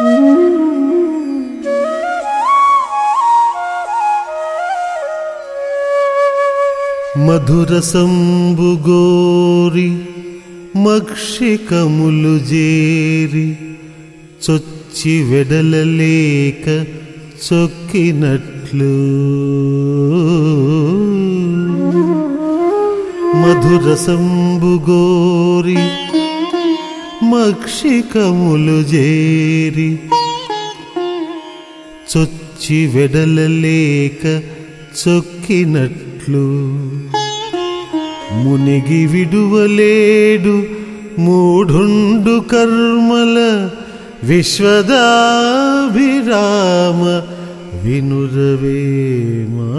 మధురసంబుగోరి మక్షికములు జేరి చొచ్చి వెడలలేక చొక్కినట్లు. మధురసంబు గోరి మక్షికములు జేరి చొచ్చి వెడలలేక చొక్కినట్లు మునిగి విడువలేడు మూఢుండు కర్మల విశ్వదాభిరామ వినురవేమా